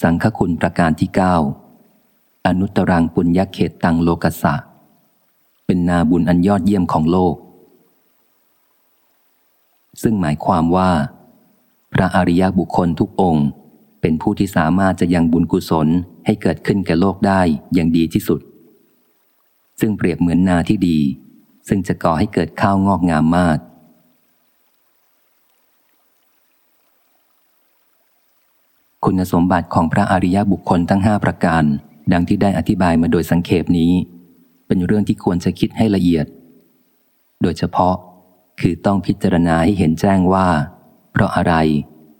สังฆคุณประการที่เก้าอนุตรังปุญญเขตตังโลกัสสะ เป็นนาบุญอันยอดเยี่ยมของโลก ซึ่งหมายความว่า พระอริยบุคคลทุกองค์ เป็นผู้ที่สามารถจะยังบุญกุศลให้เกิดขึ้นแก่โลกได้อย่างดีที่สุด ซึ่งเปรียบเหมือนนาที่ดี ซึ่งจะก่อให้เกิดข้าวงอกงามมาก คุณสมบัติของพระอริยบุคคลทั้งห้าประการ ดังที่ได้อธิบายมาโดยสังเขปนี้ เป็นเรื่องที่ควรจะคิดให้ละเอียด โดยเฉพาะคือต้องพิจารณาให้เห็นแจ้งว่า เพราะอะไร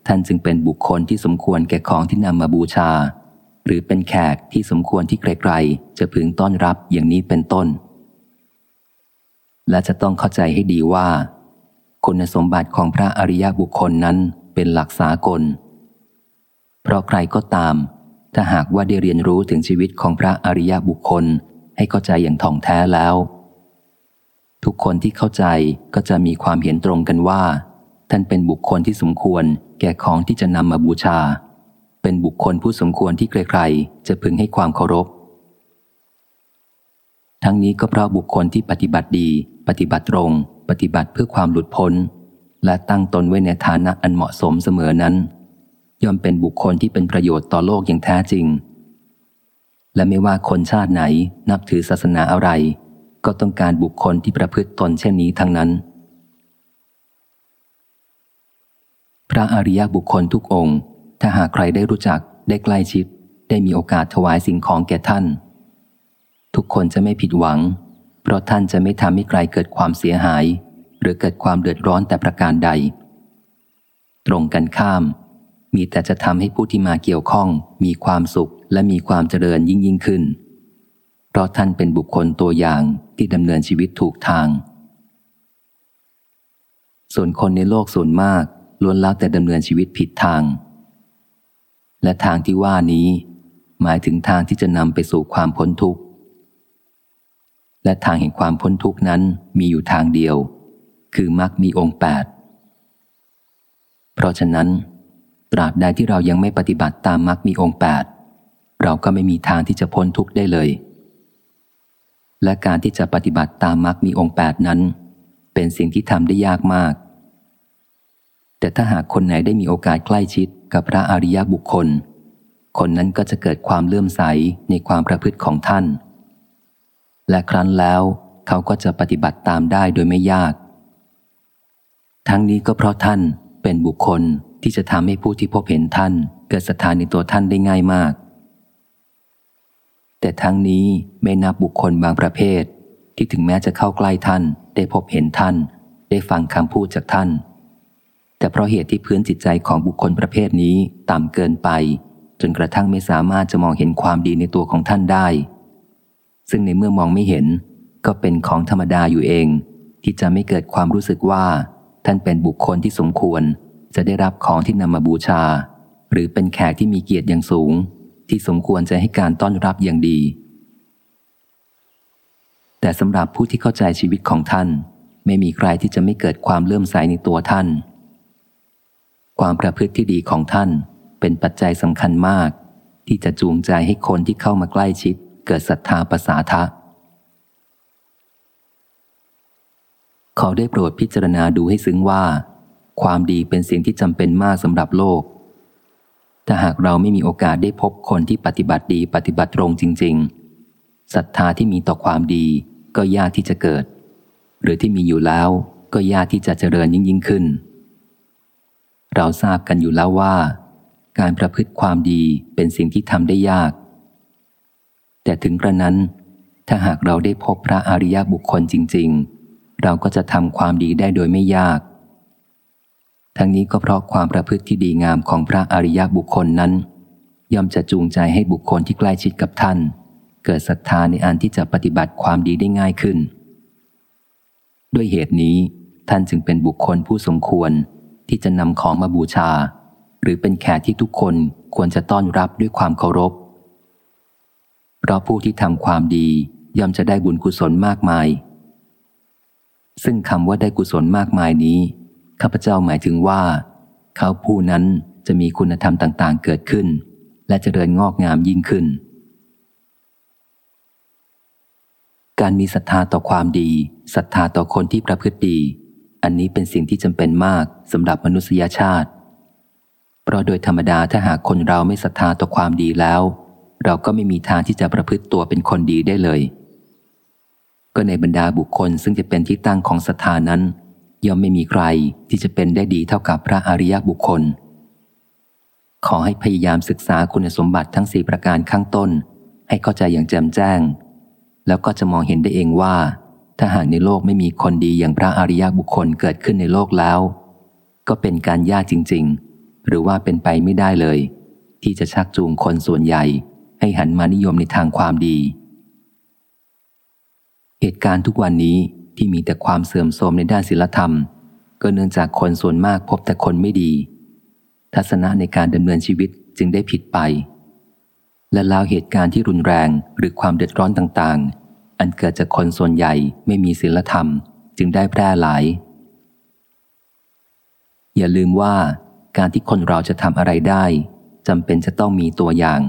ท่านจึงเป็นบุคคลที่สมควรแก่ของที่นำมาบูชา หรือเป็นแขกที่สมควรที่ไกลๆจะพึงต้อนรับอย่างนี้เป็นต้น และจะต้องเข้าใจให้ดีว่า คุณสมบัติของพระอริยบุคคลนั้นเป็นหลักสากล เพราะใครก็ตาม ถ้าหากว่าได้เรียนรู้ถึงชีวิตของพระอริยบุคคล ให้เข้าใจอย่างท่องแท้แล้ว ทุกคนที่เข้าใจก็จะมีความเห็นตรงกันว่า ท่านเป็นบุคคลที่สมควร แก่ของที่จะนำมาบูชา เป็นบุคคลผู้สมควรที่ใครๆจะพึงให้ความเคารพ ทั้งนี้ก็เพราะบุคคลที่ปฏิบัติดี ปฏิบัติตรง ปฏิบัติเพื่อความหลุดพ้น และตั้งตนไว้ในฐานะอันเหมาะสมเสมอนั้น ย่อมเป็นบุคคลที่เป็นประโยชน์ต่อโลกอย่างแท้จริง และไม่ว่าคนชาติไหนนับถือศาสนาอะไร ก็ต้องการบุคคลที่ประพฤติตนเช่นนี้ทั้งนั้น พระอริยบุคคลทุกองค์ ถ้าหากใครได้รู้จักได้ใกล้ชิด ได้มีโอกาสถวายสิ่งของแก่ท่าน ทุกคนจะไม่ผิดหวัง เพราะท่านจะไม่ทำให้ใครเกิดความเสียหาย หรือเกิดความเดือดร้อนแต่ประการใด ตรงกันข้าม มีแต่จะทำให้ผู้ที่มาเกี่ยวข้อง มีความสุขและมีความเจริญยิ่งยิ่งขึ้น เพราะท่านเป็นบุคคลตัวอย่างที่ดำเนินชีวิตถูกทาง ส่วนคนในโลกส่วนมากล้วนแล้วแต่ดำเนินชีวิตผิดทาง และทางที่ว่านี้ หมายถึงทางที่จะนำไปสู่ความพ้นทุกข์ และทางแห่งความพ้นทุกข์นั้นมีอยู่ทางเดียว คือมรรคมีองค์แปดเพราะฉะนั้น ราบใดที่เรายังไม่ปฏิบัติตามมรรคมีองค์แปดเราก็ไม่มีทางที่จะพ้นทุกข์ได้เลย และการที่จะปฏิบัติตามมรรคมีองค์แปดนั้น เป็นสิ่งที่ทำได้ยากมาก แต่ถ้าหากคนไหนได้มีโอกาสใกล้ชิดกับพระอริยบุคคล คนนั้นก็จะเกิดความเลื่อมใสในความประพฤติของท่าน และครั้นแล้วเขาก็จะปฏิบัติตามได้โดยไม่ยาก ทั้งนี้ก็เพราะท่านเป็นบุคคล ที่จะทำให้ผู้ที่พบเห็นท่าน เกิดศรัทธาในตัวท่านได้ง่ายมาก แต่ทั้งนี้ไม่นับบุคคลบางประเภท ที่ถึงแม้จะเข้าใกล้ท่าน ได้พบเห็นท่าน ได้ฟังคำพูดจากท่าน แต่เพราะเหตุที่พื้นจิตใจของบุคคลประเภทนี้ต่ำเกินไป จนกระทั่งไม่สามารถจะมองเห็นความดีในตัวของท่านได้ ซึ่งในเมื่อมองไม่เห็น ก็เป็นของธรรมดาอยู่เอง ที่จะไม่เกิดความรู้สึกว่าท่านเป็นบุคคลที่สมควร จะได้รับของที่นำมาบูชา หรือเป็นแขกที่มีเกียรติอย่างสูง ที่สมควรจะให้การต้อนรับอย่างดี แต่สำหรับผู้ที่เข้าใจชีวิตของท่าน ไม่มีใครที่จะไม่เกิดความเลื่อมใสในตัวท่าน ความประพฤติที่ดีของท่านเป็นปัจจัยสำคัญมาก ที่จะจูงใจให้คนที่เข้ามาใกล้ชิด เกิดศรัทธาประสาทะขอได้โปรดพิจารณาดูให้ซึ้งว่า ความดีเป็นสิ่งที่จำเป็นมากสำหรับโลก ถ้าหากเราไม่มีโอกาสได้พบคนที่ปฏิบัติดีปฏิบัติตรงจริง ๆ ศรัทธาที่มีต่อความดีก็ยากที่จะเกิด หรือที่มีอยู่แล้วก็ยากที่จะเจริญยิ่งยิ่งขึ้น เราทราบกันอยู่แล้วว่า การประพฤติความดีเป็นสิ่งที่ทำได้ยาก แต่ถึงกระนั้น ถ้าหากเราได้พบพระอริยบุคคลจริง ๆ เราก็จะทำความดีได้โดยไม่ยาก ทั้งนี้ก็เพราะความประพฤติที่ดีงามของพระอริยบุคคลนั้น ย่อมจะจูงใจให้บุคคลที่ใกล้ชิดกับท่าน เกิดศรัทธาในอันที่จะปฏิบัติความดีได้ง่ายขึ้น ด้วยเหตุนี้ท่านจึงเป็นบุคคลผู้สมควรที่จะนำของมาบูชา หรือเป็นแขกที่ทุกคนควรจะต้อนรับด้วยความเคารพ เพราะผู้ที่ทำความดีย่อมจะได้บุญกุศลมากมาย ซึ่งคำว่าได้กุศลมากมายนี้ ข้าพเจ้าหมายถึงว่า เขาผู้นั้นจะมีคุณธรรมต่าง ๆ เกิดขึ้น และเจริญงอกงามยิ่งขึ้น การมีศรัทธาต่อความดีศรัทธาต่อคนที่ประพฤติดี อันนี้เป็นสิ่งที่จำเป็นมากสำหรับมนุษยชาติ เพราะโดยธรรมดาถ้าหากคนเราไม่ศรัทธาต่อความดีแล้ว เราก็ไม่มีทางที่จะประพฤติตัวเป็นคนดีได้เลย ก็ในบรรดาบุคคลซึ่งจะเป็นที่ตั้งของศรัทธานั้น ย่อมไม่มีใครที่จะเป็นได้ดีเท่ากับพระอริยบุคคล ขอให้พยายามศึกษาคุณสมบัติทั้งสี่ประการข้างต้น ให้เข้าใจอย่างแจ่มแจ้ง แล้วก็จะมองเห็นได้เองว่า ถ้าหากในโลกไม่มีคนดีอย่างพระอริยบุคคลเกิดขึ้นในโลกแล้ว ก็เป็นการยากจริง ๆ หรือว่าเป็นไปไม่ได้เลย ที่จะชักจูงคนส่วนใหญ่ ให้หันมานิยมในทางความดี เหตุการณ์ทุกวันนี้ ที่มีแต่ความเสื่อมโทรมในด้านศีลธรรม ก็เนื่องจากคนส่วนมากพบแต่คนไม่ดี ทัศนะในการดำเนินชีวิตจึงได้ผิดไป และแล้วเหตุการณ์ที่รุนแรงหรือความเดือดร้อนต่างๆ อันเกิดจากคนส่วนใหญ่ไม่มีศีลธรรม จึงได้แพร่หลาย อย่าลืมว่าการที่คนเราจะทำอะไรได้จำเป็นจะต้องมีตัวอย่าง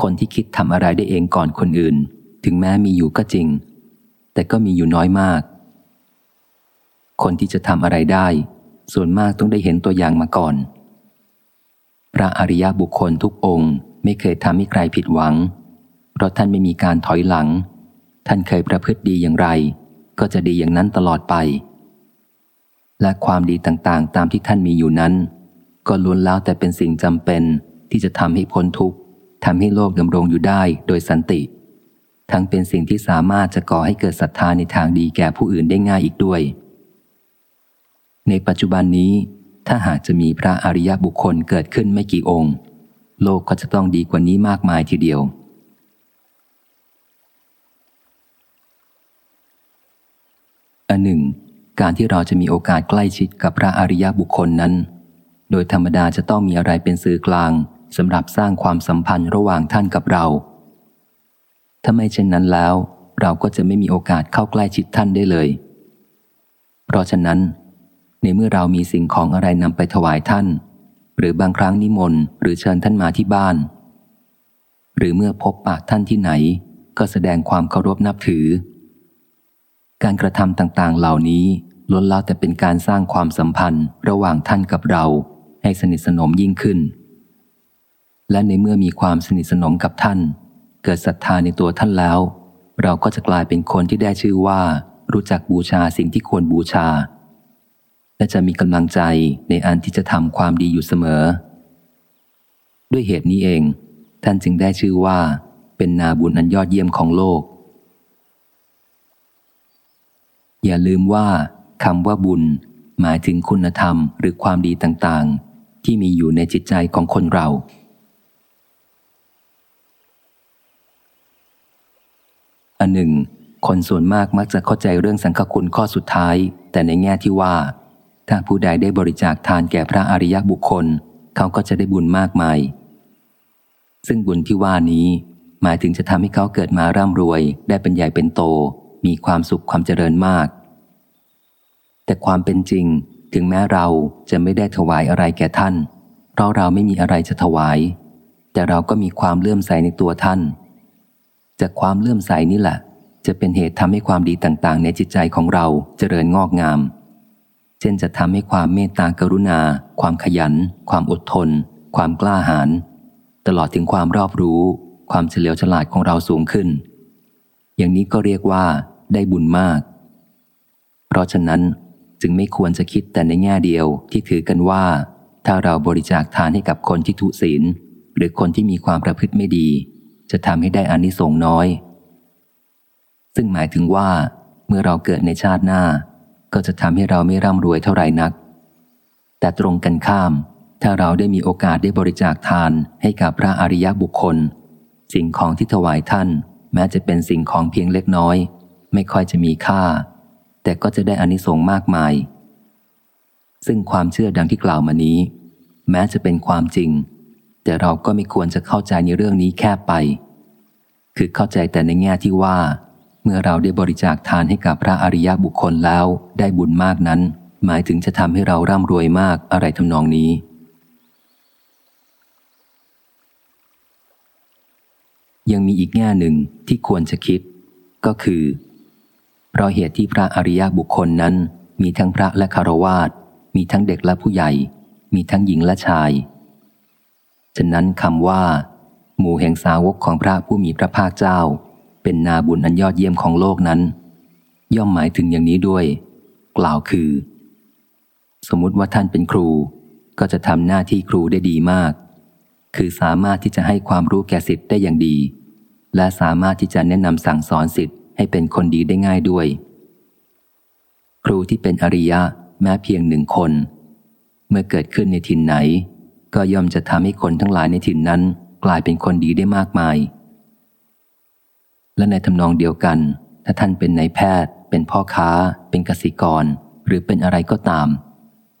คนที่คิดทำอะไรได้เองก่อนคนอื่น ถึงแม้มีอยู่ก็จริง แต่ก็มีอยู่น้อยมาก คนที่จะทำอะไรได้ ส่วนมากต้องได้เห็นตัวอย่างมาก่อน พระอริยบุคคลทุกองค์ไม่เคยทำให้ใครผิดหวัง เพราะท่านไม่มีการถอยหลัง ท่านเคยประพฤติดีอย่างไร ก็จะดีอย่างนั้นตลอดไป และความดีต่างๆ ตามที่ท่านมีอยู่นั้น ก็ล้วนแล้วแต่เป็นสิ่งจำเป็นที่จะทำให้พ้นทุกข์ทำให้โลกดำรงอยู่ได้โดยสันติ ทั้งเป็นสิ่งที่สามารถจะก่อให้เกิดศรัทธาในทางดีแก่ผู้อื่นได้ง่ายอีกด้วย ในปัจจุบันนี้ ถ้าหากจะมีพระอริยบุคคลเกิดขึ้นไม่กี่องค์ โลกก็จะต้องดีกว่านี้มากมายทีเดียว อันหนึ่ง การที่เราจะมีโอกาสใกล้ชิดกับพระอริยบุคคลนั้น โดยธรรมดาจะต้องมีอะไรเป็นสื่อกลางสำหรับสร้างความสัมพันธ์ระหว่างท่านกับเรา ถ้าไม่เช่นนั้นแล้ว เราก็จะไม่มีโอกาสเข้าใกล้ชิดท่านได้เลย เพราะฉะนั้น ในเมื่อเรามีสิ่งของอะไรนำไปถวายท่าน หรือบางครั้งนิมนต์หรือเชิญท่านมาที่บ้าน หรือเมื่อพบปะท่านที่ไหน ก็แสดงความเคารพนับถือ การกระทำต่างๆ เหล่านี้ล้วนแล้วแต่เป็นการสร้างความสัมพันธ์ระหว่างท่านกับเราให้สนิทสนมยิ่งขึ้น และในเมื่อมีความสนิทสนมกับท่าน เกิดศรัทธาในตัวท่านแล้ว เราก็จะกลายเป็นคนที่ได้ชื่อว่า รู้จักบูชาสิ่งที่ควรบูชา และจะมีกำลังใจในอันที่จะทำความดีอยู่เสมอ ด้วยเหตุนี้เอง ท่านจึงได้ชื่อว่า เป็นนาบุญอันยอดเยี่ยมของโลก อย่าลืมว่าคำว่าบุญ หมายถึงคุณธรรมหรือความดีต่างๆ ที่มีอยู่ในจิตใจของคนเรา อันหนึ่ง คนส่วนมากมักจะเข้าใจเรื่องสังฆคุณข้อสุดท้าย แต่ในแง่ที่ว่า ถ้าผู้ใดได้บริจาคทานแก่พระอริยบุคคล เขาก็จะได้บุญมากมาย ซึ่งบุญที่ว่านี้ หมายถึงจะทำให้เขาเกิดมาร่ำรวย ได้เป็นใหญ่เป็นโต มีความสุขความเจริญมาก แต่ความเป็นจริง ถึงแม้เราจะไม่ได้ถวายอะไรแก่ท่าน เพราะเราไม่มีอะไรจะถวาย แต่เราก็มีความเลื่อมใสในตัวท่าน จากความเลื่อมใสนี่แหละ จะเป็นเหตุทำให้ความดีต่างๆ ในจิตใจของเราเจริญงอกงาม เช่นจะทำให้ความเมตตากรุณา ความขยัน ความอดทน ความกล้าหาญตลอดถึงความรอบรู้ ความเฉลียวฉลาดของเราสูงขึ้น อย่างนี้ก็เรียกว่าได้บุญมาก เพราะฉะนั้นจึงไม่ควรจะคิดแต่ในแง่เดียวที่ถือกันว่า ถ้าเราบริจาคทานให้กับคนที่ทุศีล หรือคนที่มีความประพฤติไม่ดี จะทำให้ได้อานิสงส์น้อย ซึ่งหมายถึงว่า เมื่อเราเกิดในชาติหน้า ก็จะทำให้เราไม่ร่ำรวยเท่าไหร่นัก แต่ตรงกันข้าม ถ้าเราได้มีโอกาสได้บริจาคทานให้กับพระอริยบุคคล สิ่งของที่ถวายท่าน แม้จะเป็นสิ่งของเพียงเล็กน้อย ไม่ค่อยจะมีค่า แต่ก็จะได้อานิสงส์มากมาย ซึ่งความเชื่อดังที่กล่าวมานี้ แม้จะเป็นความจริง แต่เราก็ไม่ควรจะเข้าใจในเรื่องนี้แค่ไป คือเข้าใจแต่ในแง่ที่ว่า เมื่อเราได้บริจาคทานให้กับพระอริยบุคคลแล้วได้บุญมากนั้น หมายถึงจะทำให้เราร่ำรวยมากอะไรทำนองนี้ ยังมีอีกแง่หนึ่งที่ควรจะคิด ก็คือ เพราะเหตุที่พระอริยบุคคลนั้น มีทั้งพระและคารวาสมีทั้งเด็กและผู้ใหญ่ มีทั้งหญิงและชาย ฉะนั้นคำว่า หมู่แห่งสาวกของพระผู้มีพระภาคเจ้า เป็นนาบุญอันยอดเยี่ยมของโลกนั้น ย่อมหมายถึงอย่างนี้ด้วย กล่าวคือ สมมติว่าท่านเป็นครู ก็จะทำหน้าที่ครูได้ดีมาก คือสามารถที่จะให้ความรู้แก่สิทธิ์ได้อย่างดี และสามารถที่จะแนะนำสั่งสอนสิทธิ์ให้เป็นคนดีได้ง่ายด้วย ครูที่เป็นอริยะแม้เพียงหนึ่งคน เมื่อเกิดขึ้นในถิ่นไหน ก็ย่อมจะทำให้คนทั้งหลายในถิ่นนั้น กลายเป็นคนดีได้มากมาย และในทำนองเดียวกัน ถ้าท่านเป็นนายแพทย์ เป็นพ่อค้า เป็นกสิกร หรือเป็นอะไรก็ตาม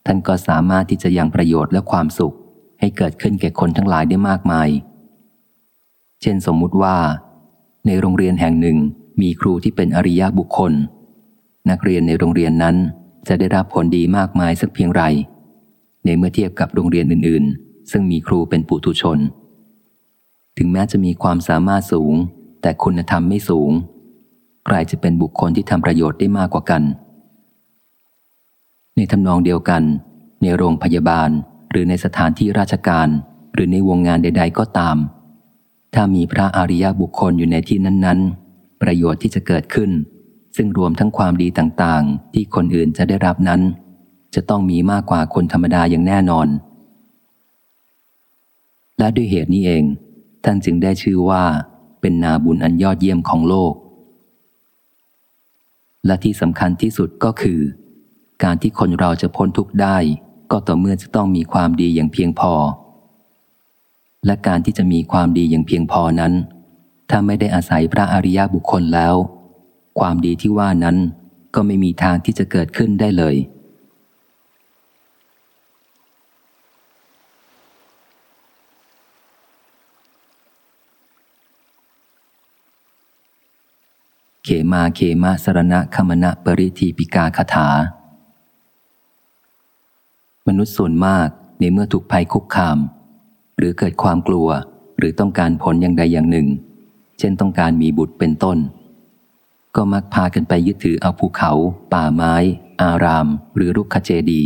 ท่านก็สามารถที่จะยังประโยชน์และความสุข ให้เกิดขึ้นแก่คนทั้งหลายได้มากมาย เช่นสมมุติว่า ในโรงเรียนแห่งหนึ่งมีครูที่เป็นอริยบุคคล นักเรียนในโรงเรียนนั้นจะได้รับผลดีมากมายสักเพียงไร ในเมื่อเทียบกับโรงเรียนอื่น ๆ ซึ่งมีครูเป็นปุถุชน ถึงแม้จะมีความสามารถสูง แต่คุณธรรมไม่สูง ใครจะเป็นบุคคลที่ทำประโยชน์ได้มากกว่ากัน ในทำนองเดียวกัน ในโรงพยาบาลหรือในสถานที่ราชการ หรือในวงงานใด ๆ ก็ตาม ถ้ามีพระอริยบุคคลอยู่ในที่นั้น ๆ ประโยชน์ที่จะเกิดขึ้น ซึ่งรวมทั้งความดีต่าง ๆ ที่คนอื่นจะได้รับนั้น จะต้องมีมากกว่าคนธรรมดาอย่างแน่นอน และด้วยเหตุนี้เอง ท่านจึงได้ชื่อว่าเป็นนาบุญอันยอดเยี่ยมของโลก และที่สำคัญที่สุดก็คือ การที่คนเราจะพ้นทุกข์ได้ ก็ต่อเมื่อจะต้องมีความดีอย่างเพียงพอ และการที่จะมีความดีอย่างเพียงพอนั้น ถ้าไม่ได้อาศัยพระอริยบุคคลแล้ว ความดีที่ว่านั้นก็ไม่มีทางที่จะเกิดขึ้นได้เลย ขมาเขมาสรณะคมณะปริทีปิกาคาถา มนุษย์ส่วนมากในเมื่อถูกภัยคุกคาม หรือเกิดความกลัวหรือต้องการผลอย่างใดอย่างหนึ่ง เช่นต้องการมีบุตรเป็นต้น ก็มักพากันไปยึดถือเอาภูเขา ป่าไม้ อาราม หรือรุกขเจดี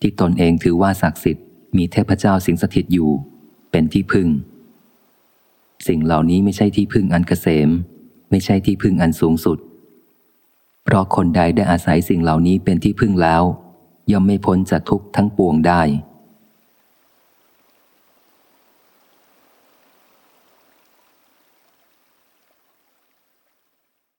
ที่ตนเองถือว่าศักดิ์สิทธิ์มีเทพเจ้าสิงสถิตอยู่ เป็นที่พึ่ง สิ่งเหล่านี้ไม่ใช่ที่พึ่งอันเกษม ไม่ใช่ที่พึ่งอันสูงสุด เพราะคนใดได้อาศัยสิ่งเหล่านี้เป็นที่พึ่งแล้ว ย่อมไม่พ้นจากทุกข์ทั้งปวงได้